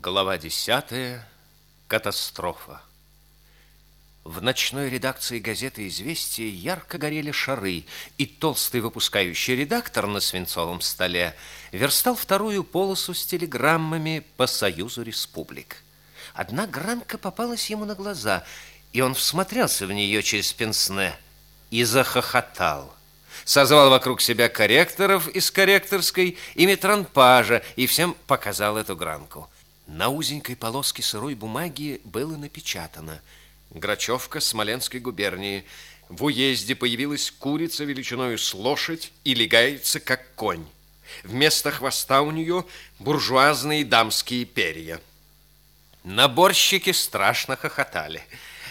Глава десятая. Катастрофа. В ночной редакции газеты «Известия» ярко горели шары, и толстый выпускающий редактор на свинцовом столе верстал вторую полосу с телеграммами по Союзу Республик. Одна гранка попалась ему на глаза, и он всмотрелся в нее через пенсне и захохотал. Созвал вокруг себя корректоров из корректорской и метранпажа и всем показал эту гранку – на узенькой полоске сырой бумаги было напечатано «Грачевка Смоленской губернии. В уезде появилась курица величиною с лошадь и легается, как конь. Вместо хвоста у нее буржуазные дамские перья». Наборщики страшно хохотали.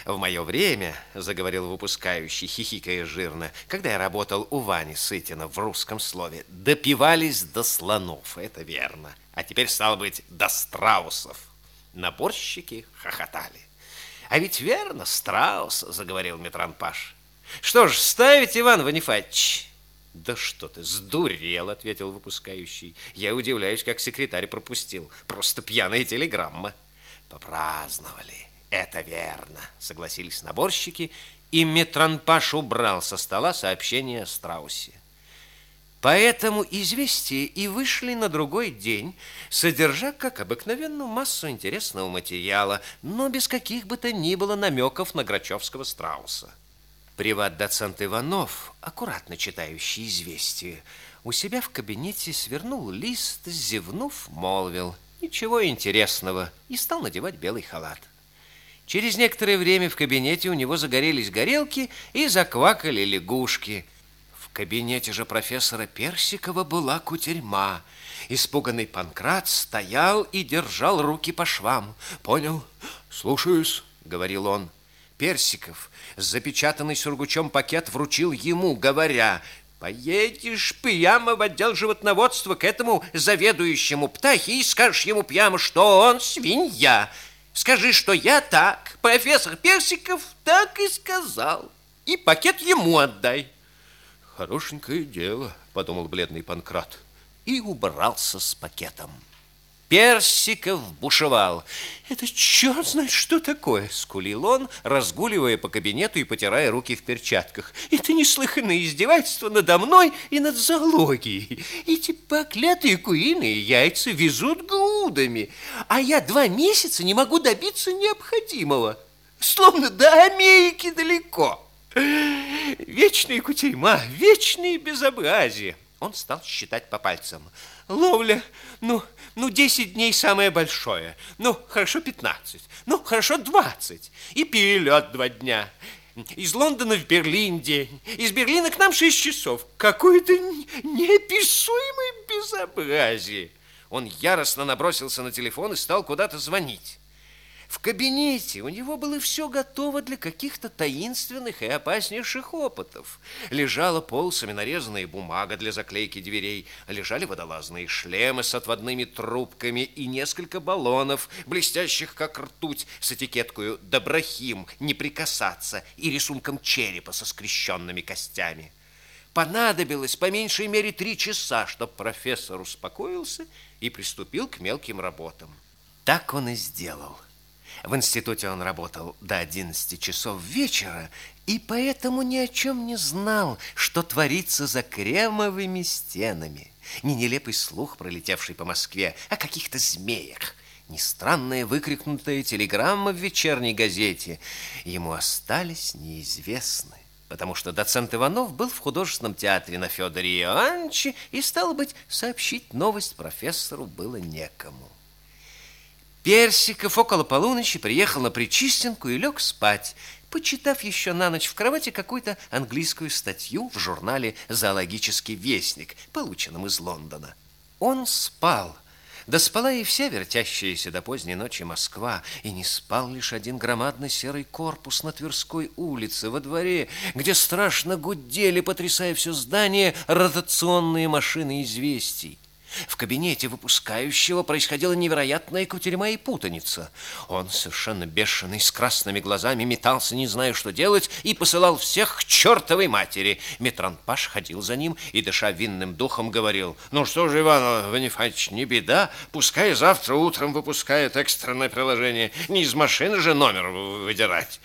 В мое время, заговорил выпускающий, хихикая жирно, когда я работал у Вани Сытина в русском слове, допивались до слонов, это верно а теперь, стало быть, до страусов. Наборщики хохотали. А ведь верно, страус, заговорил Метранпаш. Что ж, ставить, Иван Ванифатьевич? Да что ты, сдурел, ответил выпускающий. Я удивляюсь, как секретарь пропустил. Просто пьяная телеграмма. Попраздновали. Это верно, согласились наборщики, и Метранпаш убрал со стола сообщение о страусе. Поэтому известия и вышли на другой день, содержа, как обыкновенно, массу интересного материала, но без каких бы то ни было намеков на Грачевского страуса. Приват-доцент Иванов, аккуратно читающий известия, у себя в кабинете свернул лист, зевнув, молвил «Ничего интересного» и стал надевать белый халат. Через некоторое время в кабинете у него загорелись горелки и заквакали лягушки – кабинете же профессора Персикова была кутерьма. Испуганный Панкрат стоял и держал руки по швам. «Понял? Слушаюсь», — говорил он. Персиков запечатанный сургучом пакет вручил ему, говоря, «Поедешь прямо в отдел животноводства к этому заведующему птахи и скажешь ему прямо, что он свинья. Скажи, что я так, профессор Персиков так и сказал. И пакет ему отдай». Хорошенькое дело, подумал бледный Панкрат и убрался с пакетом. Персиков бушевал. «Это черт знает, что такое!» — скулил он, разгуливая по кабинету и потирая руки в перчатках. «Это неслыханное издевательство надо мной и над зоологией. Эти поклятые куриные яйца везут грудами, а я два месяца не могу добиться необходимого. Словно до Америки далеко!» Вечная кутерьма, вечные безобразие. Он стал считать по пальцам. Ловля, ну, ну, 10 дней самое большое. Ну, хорошо, 15. Ну, хорошо, 20. И перелет два дня. Из Лондона в Берлин день. Из Берлина к нам 6 часов. Какое-то неописуемое безобразие. Он яростно набросился на телефон и стал куда-то звонить. В кабинете у него было все готово для каких-то таинственных и опаснейших опытов. Лежала полосами нарезанная бумага для заклейки дверей, лежали водолазные шлемы с отводными трубками и несколько баллонов, блестящих как ртуть, с этикеткой «Доброхим, не прикасаться» и рисунком черепа со скрещенными костями. Понадобилось по меньшей мере три часа, чтобы профессор успокоился и приступил к мелким работам. Так он и сделал. В институте он работал до 11 часов вечера и поэтому ни о чем не знал, что творится за кремовыми стенами. Ни нелепый слух, пролетевший по Москве, о каких-то змеях, ни странная выкрикнутая телеграмма в вечерней газете ему остались неизвестны потому что доцент Иванов был в художественном театре на Федоре Иоанновиче, и, стало быть, сообщить новость профессору было некому. Персиков около полуночи приехал на Причистенку и лег спать, почитав еще на ночь в кровати какую-то английскую статью в журнале «Зоологический вестник», полученном из Лондона. Он спал, да спала и вся вертящаяся до поздней ночи Москва, и не спал лишь один громадный серый корпус на Тверской улице, во дворе, где страшно гудели, потрясая все здание, ротационные машины известий. В кабинете выпускающего происходила невероятная кутерьма и путаница. Он, совершенно бешеный, с красными глазами, метался, не зная, что делать, и посылал всех к чертовой матери. Метранпаш ходил за ним и, дыша винным духом, говорил, «Ну что же, Иван Ванифатьевич, не беда, пускай завтра утром выпускает экстренное приложение, не из машины же номер выдирать».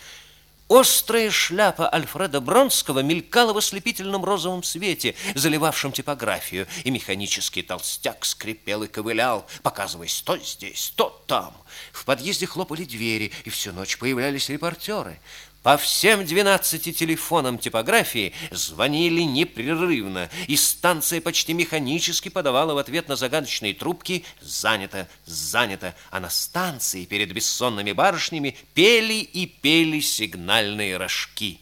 Острая шляпа Альфреда Бронского мелькала в ослепительном розовом свете, заливавшем типографию, и механический толстяк скрипел и ковылял, показываясь то здесь, то там. В подъезде хлопали двери, и всю ночь появлялись репортеры. По всем 12 телефонам типографии звонили непрерывно, и станция почти механически подавала в ответ на загадочные трубки «Занято, занято», а на станции перед бессонными барышнями пели и пели сигнальные рожки.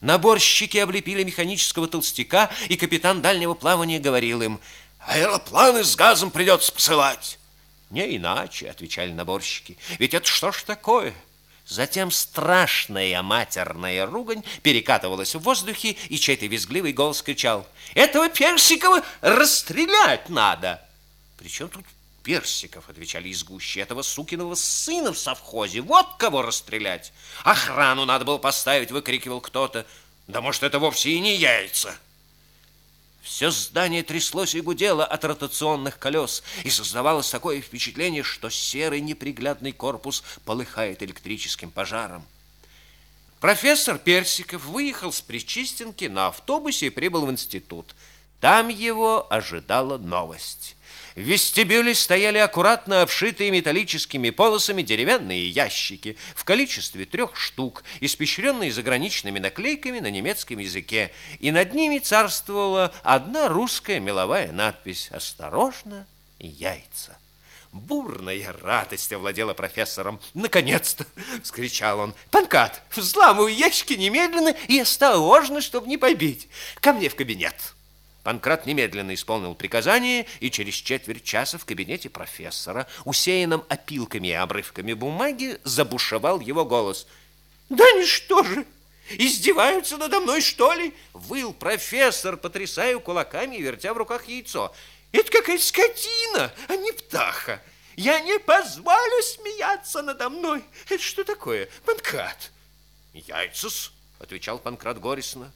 Наборщики облепили механического толстяка, и капитан дальнего плавания говорил им «Аэропланы с газом придется посылать». «Не иначе», — отвечали наборщики, «ведь это что ж такое?» Затем страшная матерная ругань перекатывалась в воздухе, и чей-то визгливый голос кричал «Этого Персикова расстрелять надо!» «Причем тут Персиков?» – отвечали из гущи. «Этого сукиного сына в совхозе! Вот кого расстрелять! Охрану надо было поставить!» – выкрикивал кто-то. «Да может, это вовсе и не яйца!» Все здание тряслось и гудело от ротационных колес, и создавалось такое впечатление, что серый неприглядный корпус полыхает электрическим пожаром. Профессор Персиков выехал с Причистенки на автобусе и прибыл в институт. Там его ожидала новость. В вестибюле стояли аккуратно обшитые металлическими полосами деревянные ящики в количестве трех штук, испещренные заграничными наклейками на немецком языке, и над ними царствовала одна русская меловая надпись «Осторожно, яйца». Бурная радость овладела профессором. «Наконец-то!» — вскричал он. «Панкат, взламывай ящики немедленно и осторожно, чтобы не побить. Ко мне в кабинет!» Панкрат немедленно исполнил приказание, и через четверть часа в кабинете профессора, усеянном опилками и обрывками бумаги, забушевал его голос. «Да что же, издеваются надо мной, что ли?» Выл профессор, потрясая кулаками и вертя в руках яйцо. «Это какая скотина, а не птаха! Я не позволю смеяться надо мной! Это что такое, Панкрат?» «Яйца-с», отвечал Панкрат горестно.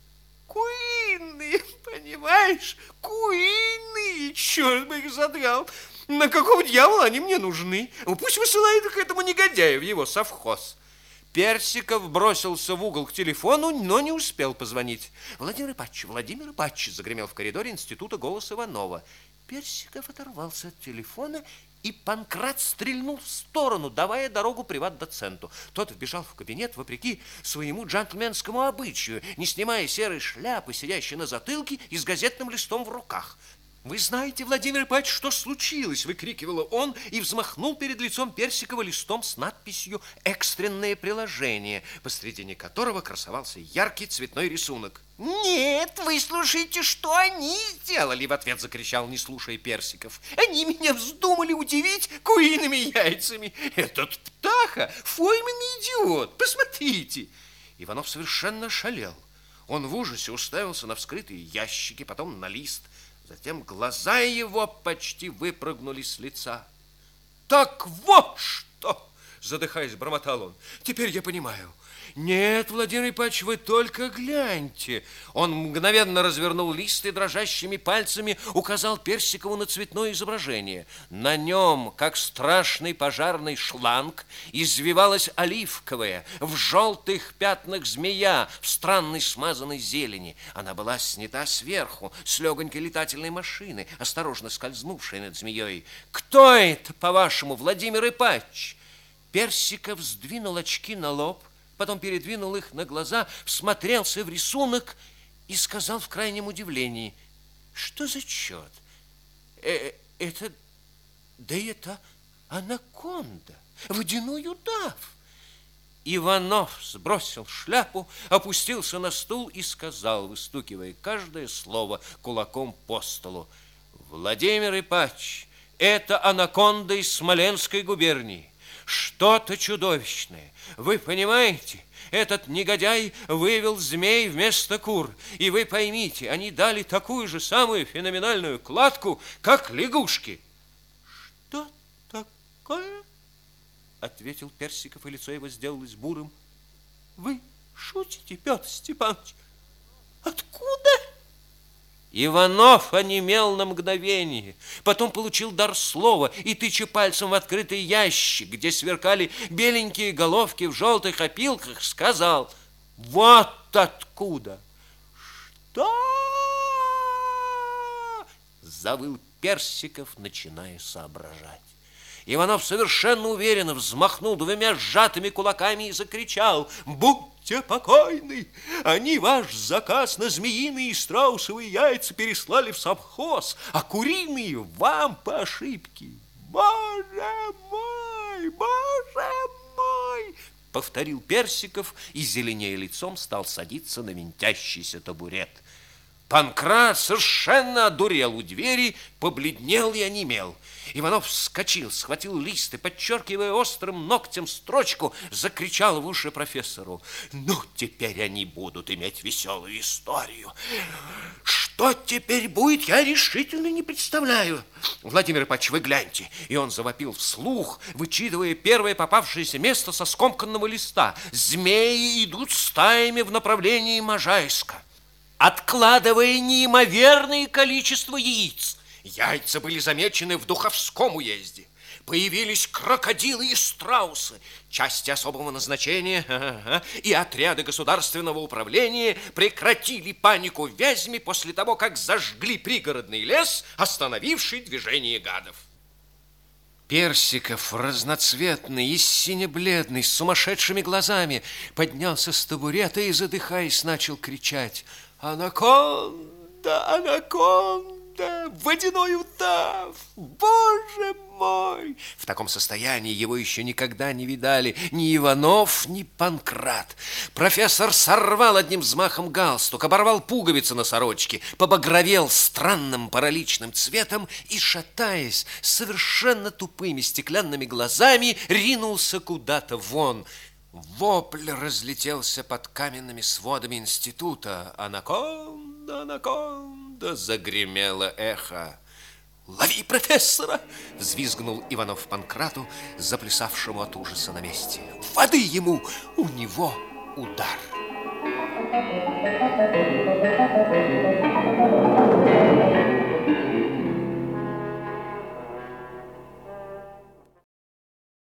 Куриные, понимаешь? Куриные, черт бы их задрал. На какого дьявола они мне нужны? Пусть высылает их этому негодяю в его совхоз. Персиков бросился в угол к телефону, но не успел позвонить. «Владимир Ипатч, Владимир Ипатч!» загремел в коридоре института голос Иванова. Персиков оторвался от телефона и Панкрат стрельнул в сторону, давая дорогу приват-доценту. Тот вбежал в кабинет вопреки своему джентльменскому обычаю, не снимая серой шляпы, сидящей на затылке и с газетным листом в руках. «Вы знаете, Владимир Ипач, что случилось?» – выкрикивал он и взмахнул перед лицом Персикова листом с надписью «Экстренное приложение», посредине которого красовался яркий цветной рисунок. «Нет, вы слушайте, что они сделали!» – в ответ закричал, не слушая Персиков. «Они меня вздумали удивить куриными яйцами! Этот птаха – форменный идиот! Посмотрите!» Иванов совершенно шалел. Он в ужасе уставился на вскрытые ящики, потом на лист – Затем глаза его почти выпрыгнули с лица. «Так вот что!» – задыхаясь, бормотал он. «Теперь я понимаю. Нет, Владимир Ипач, вы только гляньте. Он мгновенно развернул лист и дрожащими пальцами указал Персикову на цветное изображение. На нем, как страшный пожарный шланг, извивалась оливковая, в желтых пятнах змея, в странной смазанной зелени. Она была снята сверху, с легонькой летательной машины, осторожно скользнувшей над змеей. «Кто это, по-вашему, Владимир Ипач?» Персиков сдвинул очки на лоб, потом передвинул их на глаза, всмотрелся в рисунок и сказал в крайнем удивлении, что за черт? Э, это, да это анаконда, водяной удав. Иванов сбросил шляпу, опустился на стул и сказал, выстукивая каждое слово кулаком по столу, «Владимир Ипач, это анаконда из Смоленской губернии. Что-то чудовищное. Вы понимаете? этот негодяй вывел змей вместо кур. И вы поймите, они дали такую же самую феноменальную кладку, как лягушки. Что такое? Ответил Персиков, и лицо его сделалось бурым. Вы шутите, Петр Степанович? Откуда? Иванов онемел на мгновение, потом получил дар слова и, тыча пальцем в открытый ящик, где сверкали беленькие головки в желтых опилках, сказал «Вот откуда!» «Что?» Завыл Персиков, начиная соображать. Иванов совершенно уверенно взмахнул двумя сжатыми кулаками и закричал «Будь будьте покойны. Они ваш заказ на змеиные и страусовые яйца переслали в совхоз, а куриные вам по ошибке. Боже мой, боже мой! Повторил Персиков и, зеленее лицом, стал садиться на винтящийся табурет. Панкрат совершенно одурел у двери, побледнел и онемел. Иванов вскочил, схватил лист и, подчеркивая острым ногтем строчку, закричал в уши профессору. «Ну, теперь они будут иметь веселую историю. Что теперь будет, я решительно не представляю. Владимир Ипач, вы гляньте». И он завопил вслух, вычитывая первое попавшееся место со скомканного листа. «Змеи идут стаями в направлении Можайска» откладывая неимоверное количество яиц. Яйца были замечены в Духовском уезде. Появились крокодилы и страусы, части особого назначения и отряды государственного управления прекратили панику в Вязьме после того, как зажгли пригородный лес, остановивший движение гадов. Персиков, разноцветный и сине-бледный, с сумасшедшими глазами, поднялся с табурета и, задыхаясь, начал кричать – Анаконда, анаконда, водяной удав, боже мой! В таком состоянии его еще никогда не видали ни Иванов, ни Панкрат. Профессор сорвал одним взмахом галстук, оборвал пуговицы на сорочке, побагровел странным параличным цветом и, шатаясь, совершенно тупыми стеклянными глазами, ринулся куда-то вон – Вопль разлетелся под каменными сводами института. «Анаконда, анаконда!» — загремело эхо. «Лови профессора!» — взвизгнул Иванов Панкрату, заплясавшему от ужаса на месте. «Воды ему! У него удар!» Thank you.